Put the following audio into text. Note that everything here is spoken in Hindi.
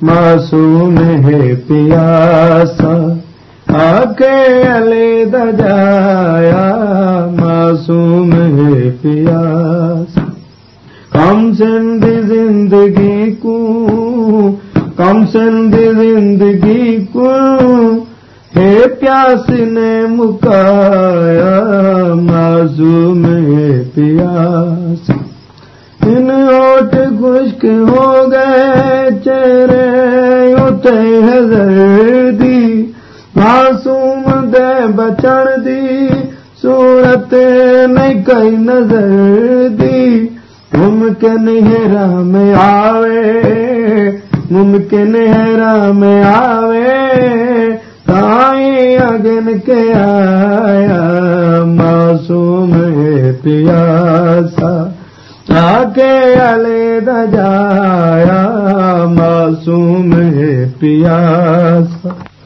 मासूम है पियासा, आके अले दजाया मासूम है पियासा। कम सिंध ज़िंदगी को, कम सिंध ज़िंदगी को हे प्यास ने मुकाया। मासूम है पियास। इन ओट खुश्क हो गए, चेहरे उते हजरदी मासूम दे बचण दी सूरत नहीं कई नजर दी। मुमकिन राम आवे मुमकिन राम आवे ताई आया मासूम पियासा। आके अले दजाया मासूम पियासा